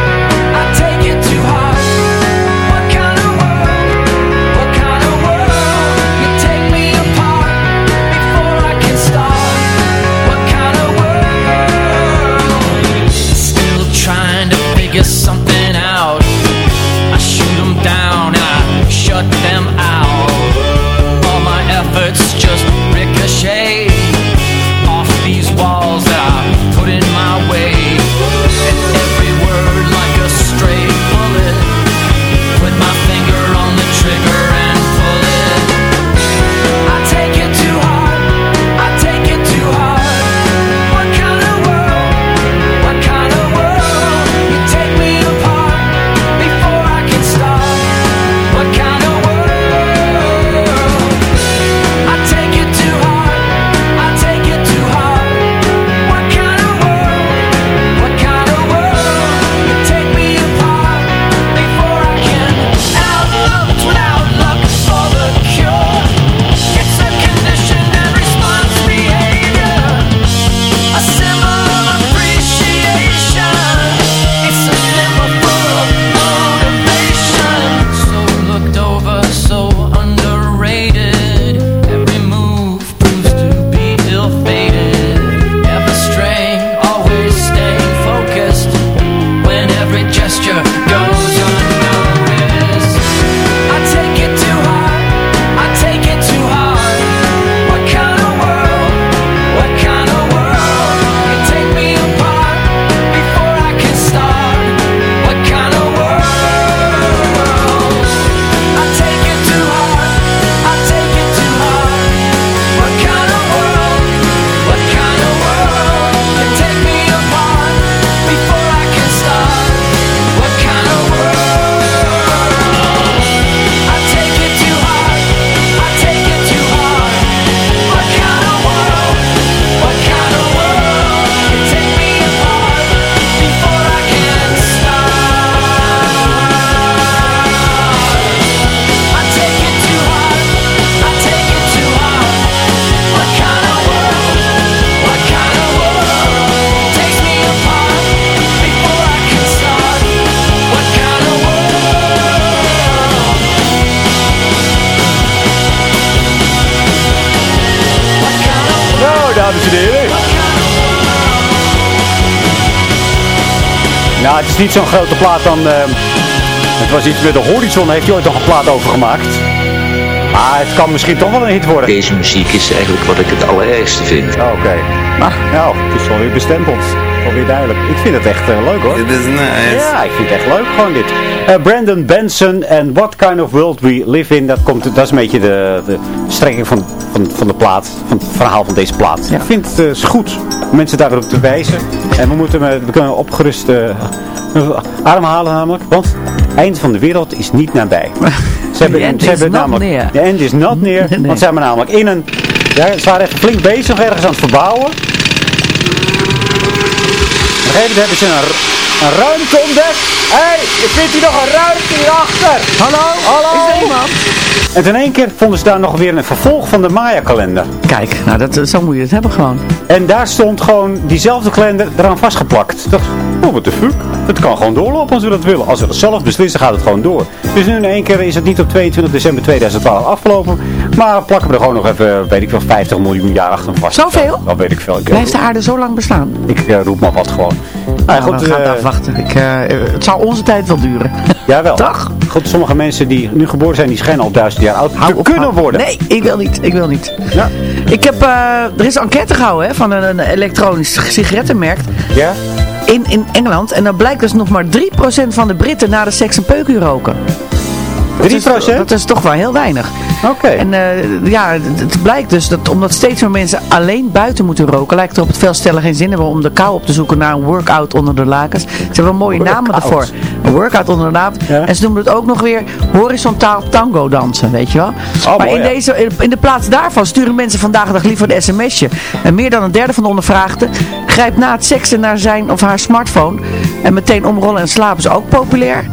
niet zo'n grote plaat dan... eh, het was iets met de Horizon, heeft hij ooit nog een plaat over gemaakt. Maar het kan misschien toch wel een hit worden. Deze muziek is eigenlijk wat ik het allerergste vind. Oké. Nou, nou, het is wel weer bestempeld. Alweer duidelijk. Ik vind het echt eh, leuk hoor. Dit is nice. Ja, ik vind het echt leuk gewoon dit. Eh, Brandon Benson en What Kind of World We Live In. Dat, komt, dat is een beetje de, de strekking van, van, van de plaat. Van het verhaal van deze plaat. Ik vind het eh, is goed om mensen daarop te wijzen. En we moeten we kunnen opgerust eh, ademhalen namelijk. Want het eind van de wereld is niet nabij. Ze hebben, The end ze is hebben not namelijk, near. De end is not near. Nee. Want ze hebben namelijk in een... Ja, ze waren echt flink bezig ergens aan het verbouwen. Een gegeven moment hebben ze een, een ruimte ontdekt. Hé, hey, ik vind hier nog een ruimte hierachter. Hallo? Hallo? Is er iemand? En in één keer vonden ze daar nog weer een vervolg van de Maya-kalender. Kijk, nou dat, zo moet je het hebben gewoon. En daar stond gewoon diezelfde kalender eraan vastgeplakt. Ik dacht, oh what the fuck. Het kan gewoon doorlopen als we dat willen. Als we dat zelf beslissen, gaat het gewoon door. Dus nu in één keer is het niet op 22 december 2012 afgelopen. Maar plakken we er gewoon nog even, weet ik wel, 50 miljoen jaar achter vast. Zoveel? Dat weet ik veel. Ik, Blijft de aarde zo lang bestaan? ik eh, roep maar wat gewoon. Nou, Nou, goed, we gaan eh, afwachten. Ik, eh, het zal onze tijd wel duren. Jawel. Dag. Goed, sommige mensen die nu geboren zijn, die schijnen al duizend jaar oud Hou te op, kunnen hou- worden. Nee, ik wil niet. Ik wil niet. Ja. Ik heb, er is een enquête gehouden hè, van een, een elektronisch sigarettenmerk. Ja? in, in Engeland. En dan blijkt dus nog maar 3% van de Britten na de seks een peukuur roken. 3%? Dat is, dat is toch wel heel weinig. Oké. En eh, ja, het, blijkt dus dat omdat steeds meer mensen alleen buiten moeten roken, lijkt er op het veld stellen geen zin hebben om de kou op te zoeken naar een workout onder de lakens. Ze hebben mooie namen ervoor. Een workout onder de lakens. Ja. En ze noemen het ook nog weer horizontaal tango dansen, weet je wel. Oh, maar mooi, in, ja. deze, in- in de plaats daarvan sturen mensen vandaag de dag liever een sms'je. En meer dan een derde van de ondervraagden grijpt na het seksen naar zijn of haar smartphone. En meteen omrollen en slapen is ook populair.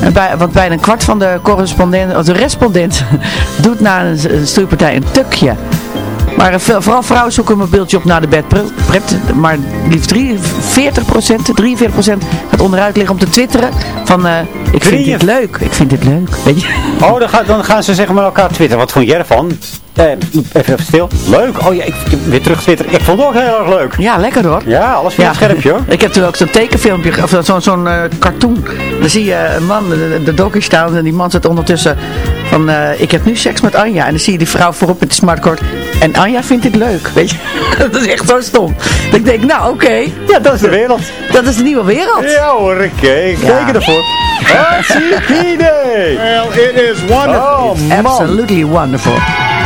En bij, want bijna een kwart van de correspondenten, of de respondent doet na een, een stoeipartij een tukje. Maar eh, vooral vrouwen zoeken een mobieltje op naar de bedpret. Maar liefst 43% 43% gaat onderuit liggen om te twitteren van... eh, ik vind dit leuk, ik vind dit leuk. Weet je? Oh, dan, gaat, dan gaan ze zeggen met elkaar twitteren. Wat vond jij ervan? Eh, even, stil. Leuk. Oh ja, ik, ik- weer terug. Ik vond het ook heel erg leuk. Ja, lekker hoor. Ja, alles weer Ja. een scherpje hoor. Ik heb toen ook zo'n tekenfilmpje, of zo'n zo'n eh, cartoon. Dan zie je een man, de, de staan en die man zit ondertussen van, eh, ik heb nu seks met Anja. En dan zie je die vrouw voorop met de smartcord. En Anja vindt dit leuk, weet je. dat is echt zo stom. Dat ik denk, nou oké. Ja, dat is de wereld. Dat is de nieuwe wereld. Ja hoor, ik, ik Ja. teken ervoor. Idee. Well, it is wonderful. Oh man. Absolutely wonderful.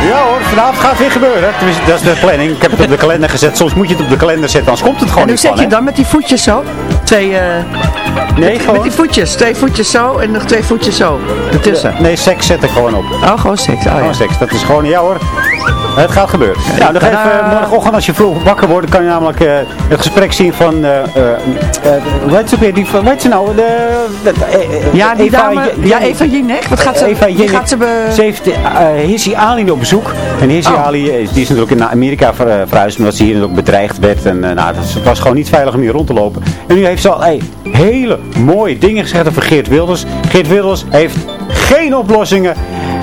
Ja hoor, vanavond gaat het weer gebeuren. Tenminste, dat is de planning. Ik heb het op de kalender gezet. Soms moet je het op de kalender zetten, anders komt het gewoon En hoe niet zet je dan met die voetjes zo? Twee, eh, Nee, met, gewoon. met die voetjes. Twee voetjes zo en nog twee voetjes zo. Ertussen. Nee, seks zet ik gewoon op. Oh, gewoon seks. Oh, ja. Gewoon seks. Dat is gewoon, ja hoor. Het gaat gebeuren. Nou, nog even, morgenochtend als je vroeg wakker wordt, kan je namelijk eh, het gesprek zien van, eh, eh, eh, ze weer, die, ze nou? De, de- de- eh, Ja, die Eva dame. Ja, Eva Jinek. Wat gaat ze, Eva Jinek. gaat ze be... Ze heeft Hirsi Ali op bezoek. En Hirsi Oh. Ali eh, die is natuurlijk naar Amerika ver, eh, verhuisd omdat ze hier natuurlijk bedreigd werd. En eh, nou, het was gewoon niet veilig om hier rond te lopen. En nu heeft ze al hey, hele mooie dingen gezegd over Geert Wilders. Geert Wilders heeft geen oplossingen.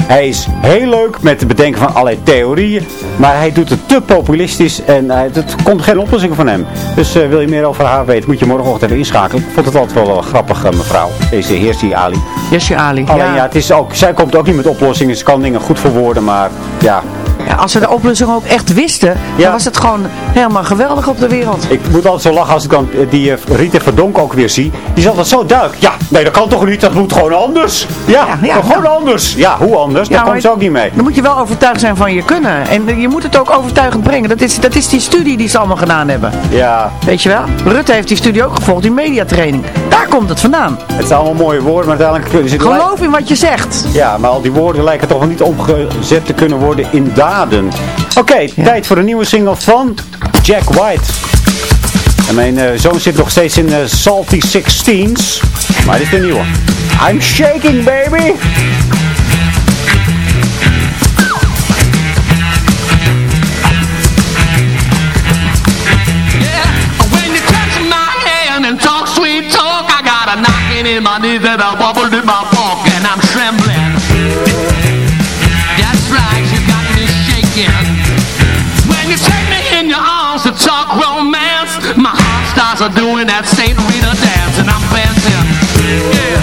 Hij is heel leuk met het bedenken van allerlei theorieën. Maar hij doet het te populistisch en er komt geen oplossingen van hem. Dus uh, wil je meer over haar weten, moet je morgenochtend even inschakelen. Ik vond het altijd wel, wel grappig, uh, mevrouw. Deze Hirsi Ali. Hirsi Ali, Alleen ja. ja, het is ook, zij komt ook niet met oplossingen. Ze kan dingen goed verwoorden, maar ja. Als ze de oplossing ook echt wisten, dan was het gewoon helemaal geweldig op de wereld. Ik moet altijd zo lachen als ik dan eh, die uh, Rita Verdonk ook weer zie. Die is altijd zo duidelijk. Ja, nee, dat kan toch niet. Dat moet gewoon anders. Ja, Ja, ja, gewoon anders. Ja, hoe anders? Daar komt ze ook niet mee. Dan moet je wel overtuigd zijn van je kunnen. En je moet het ook overtuigend brengen. Dat is, dat is die studie die ze allemaal gedaan hebben. Ja. Weet je wel? Rutte heeft die studie ook gevolgd, die mediatraining. Daar komt het vandaan. Het zijn allemaal mooie woorden, maar uiteindelijk... Zit Geloof in wat je zegt. Ja, maar al die woorden lijken toch niet omgezet te kunnen worden in daden. Oké, okay, ja. tijd voor een nieuwe single van Jack White. En mijn uh, zoon zit nog steeds in uh, Salty Sixteens. Maar dit is de nieuwe. I'm shaking, baby! Got a knocking in my knees and a wobble in my walk, and I'm trembling. That's right, you got me shaking. When you take me in your arms to talk romance, my heart starts doing that Saint Rita dance, and I'm dancing. Yeah.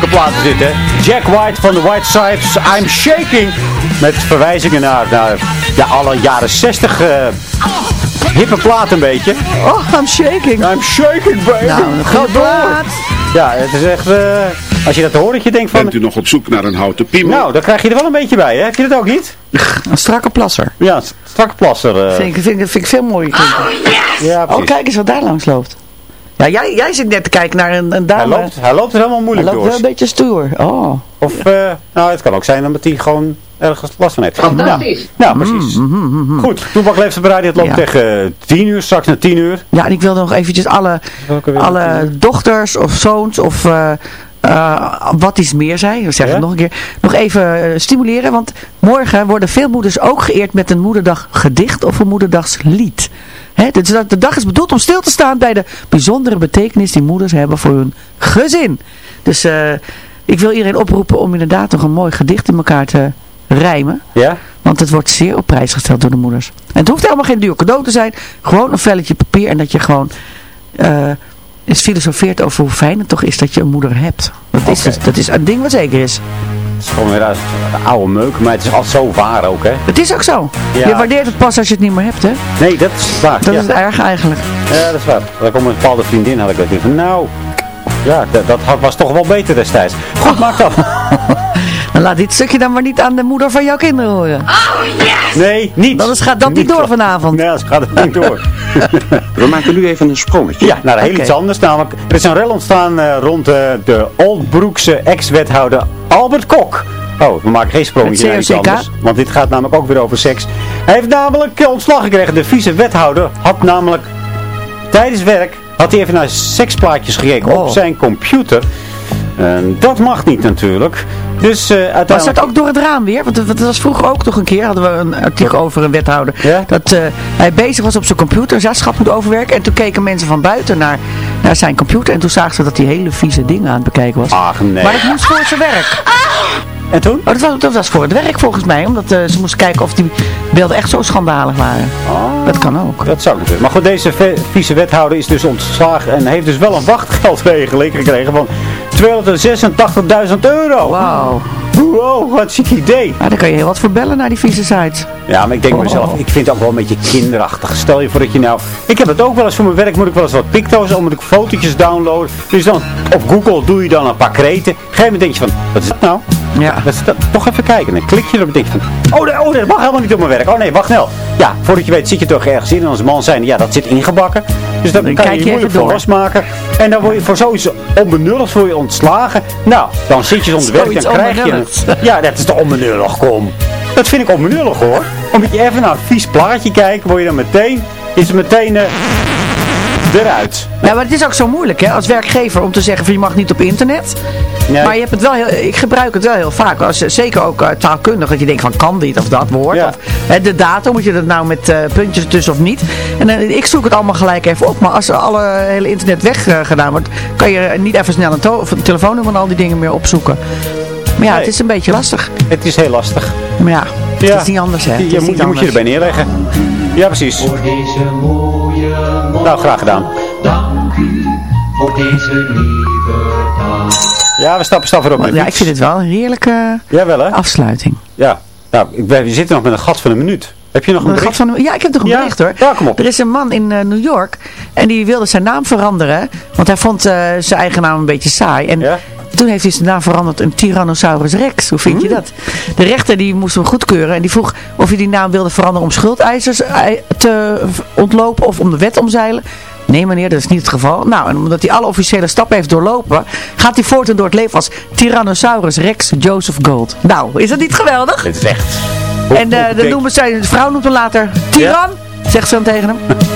Leuke dit, hè? Jack White van de White Stripes, I'm Shaking. Met verwijzingen naar, naar ja, alle jaren 60 eh hippe plaat een beetje. Oh, I'm shaking. I'm shaking, baby. Nou, Ga door. Ja, het is echt... eh, als je dat hoort, dat je denkt van... Bent u nog op zoek naar een houten piemel? Nou, dan krijg je er wel een beetje bij, hè? Heb je dat ook niet? Een strakke plasser. Ja, strak plasser. eh. Vind ik, vind, vind ik veel mooier klinken. Ja, Oh, kijk eens wat daar langs loopt. Ja, jij, jij zit net te kijken naar een, een dame. Hij loopt, hij loopt er helemaal Hij moeilijk loopt door. wel een beetje stoer. Oh. Of, eh, nou, het kan ook zijn omdat hij gewoon ergens last van heeft. Fantastisch. Ja, ja precies. Goed, Toebak leeft bereid. Het loopt Ja. tegen 10 uur, straks naar 10 uur. Ja, en ik wilde nog eventjes alle, alle dochters of zoons of eh, eh, wat iets meer zijn, dat zeg ik Ja? nog een keer, nog even eh, stimuleren. Want morgen worden veel moeders ook geëerd met een moederdag gedicht of een moederdagslied. Hè, dus dat- de dag is bedoeld om stil te staan bij de bijzondere betekenis die moeders hebben voor hun gezin. Dus eh, ik wil iedereen oproepen om inderdaad nog een mooi gedicht in elkaar te rijmen. Ja? Want het wordt zeer op prijs gesteld door de moeders. En het hoeft helemaal geen duur cadeau te zijn. Gewoon een velletje papier en dat je gewoon eh eens filosofeert over hoe fijn het toch is dat je een moeder hebt. Dat, is, dus- dat is een ding wat zeker is. Het is gewoon weer uit de oude meuk, maar het is altijd zo waar ook, hè? Het is ook zo. Ja. Je waardeert het pas als je het niet meer hebt, hè? Nee, dat is waar. Dat ja. is erg eigenlijk. Ja, dat is waar. Dat komt een bepaalde vriendin, had ik dat van, nou... Ja, dat, dat was toch wel beter destijds. Goed, maak dat. Dan laat dit stukje dan maar niet aan de moeder van jouw kinderen horen. Nee, niet. Anders gaat dat niet door vanavond. Nee, anders gaat het niet door. We maken nu even een sprongetje. Ja, naar heel Oké. iets anders. Namelijk, er is een rel ontstaan eh, rond eh, de Oldbroekse ex-wethouder Albert Kok. Oh, we maken geen sprongetje naar iets anders. Want dit gaat namelijk ook weer over seks. Hij heeft namelijk eh, ontslag gekregen. De vice-wethouder had namelijk tijdens werk... had hij even naar seksplaatjes gekeken Oh. op zijn computer. En dat mag niet natuurlijk. Dus eh Was dat ook door het raam weer? Want dat was vroeger ook nog een keer. Hadden we een artikel over een wethouder. Ja? Dat eh, hij bezig was op zijn computer. Zaadschap moet overwerken. En toen keken mensen van buiten naar, naar zijn computer. En toen zagen ze dat hij hele vieze dingen aan het bekijken was. Ach nee. Maar dat moest voor zijn werk. En toen? Oh, dat, was, dat was voor het werk volgens mij. Omdat eh, ze moesten kijken of die beelden echt zo schandalig waren. Oh. Dat kan ook. Dat zou natuurlijk. Maar goed, deze ve- vice-wethouder is dus ontslagen en heeft dus wel een wachtgeldregeling gekregen van 286.000 euro. Wauw. Wow, wat ziek idee. Nou, daar kan je heel wat voor bellen naar die vieze sites. Ja, maar ik denk bij mezelf, Oh. ik vind het ook wel een beetje kinderachtig. Stel je voor dat je nou... Ik heb het ook wel eens voor mijn werk, moet ik wel eens wat picto's, dan moet ik fotootjes downloaden. Dus dan op Google doe je dan een paar kreten. Op een gegeven moment denk je van, wat is dat nou? Ja. Dat is dat, toch even kijken. Dan klik je erop en denk je van, oh, nee, oh nee, dat mag helemaal niet op mijn werk. Oh nee, wacht snel. Ja, voordat je weet zit je toch ergens in. En als man zijn, ja, dat zit ingebakken. Dus dan Dan kan je je moeilijk door. losmaken. En dan word je voor zoiets onbenulligs word je ontslagen. Nou, dan zit je zonder werk en krijg je... Een, ja, dat is toch onbenullig, kom. Dat vind ik onbenullig hoor. Omdat je even naar een vies plaatje kijkt, word je dan meteen... Is het meteen... eh, eruit. Ja, maar het is ook zo moeilijk hè, als werkgever om te zeggen van je mag niet op internet. Nee. Maar je hebt het wel heel, ik gebruik het wel heel vaak. Als, zeker ook uh, taalkundig. Dat je denkt van kan dit of dat woord. Ja. Of, hè, de datum moet je dat nou met uh, puntjes tussen of niet. En uh, ik zoek het allemaal gelijk even op. Maar als alle hele internet weg uh, gedaan wordt. Kan je niet even snel een, een telefoonnummer en al die dingen meer opzoeken. Maar ja, Nee. het is een beetje lastig. Het is heel lastig. Maar ja, het Ja. is niet anders hè. Je, moet, je moet je erbij neerleggen. Ja, precies. Voor deze. Nou, graag gedaan. Dank u voor deze lieve dag. Ja, we stappen stap erop. Ja, ik vind het wel een heerlijke Jawel hè? afsluiting. Ja. Nou, ik, we zitten nog met een gat van een minuut. Heb je nog een Een bericht? van, ja, ik heb nog een Ja? bericht hoor. Ja, kom op. Er is een man in eh, New York en die wilde zijn naam veranderen. Want hij vond eh, zijn eigen naam een beetje saai. En Ja? Toen heeft hij zijn naam veranderd in Tyrannosaurus Rex. Hoe vind je dat? De rechter die moest hem goedkeuren en die vroeg of hij die naam wilde veranderen om schuldeisers ei- te ontlopen of om de wet omzeilen. Nee meneer, dat is niet het geval. Nou, en omdat hij alle officiële stappen heeft doorlopen, gaat hij voortaan door het leven als Tyrannosaurus Rex Joseph Gold. Nou, is dat niet geweldig? Het is echt. En eh, de, noemen zij, de vrouw noemt hem later Tiran, zegt ze dan tegen hem.